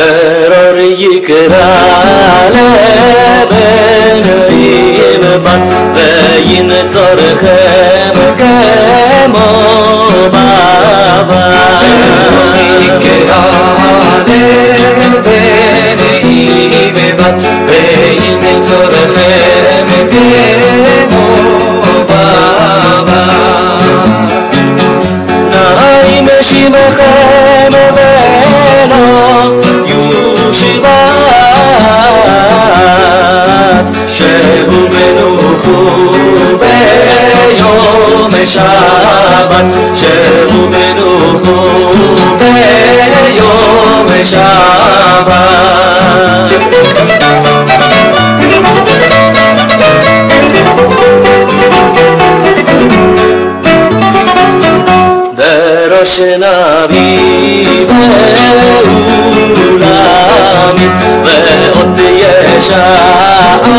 قرار یکراله بنویم. بد و این تاریخ مگم بابا یکراله بنویم. بد و این تاریخ مگم بابا نایم شیم خیر ביום שבת שבו ונוחו ביום שבת בראש נביא ועולמי ועוד ישעשה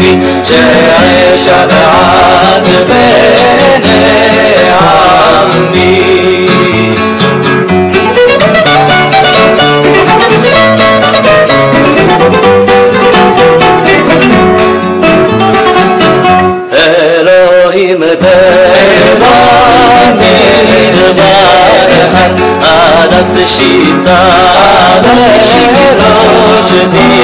Nice yaşadı ad beni ammi Elohim dermanın var her adası şitabe roşdi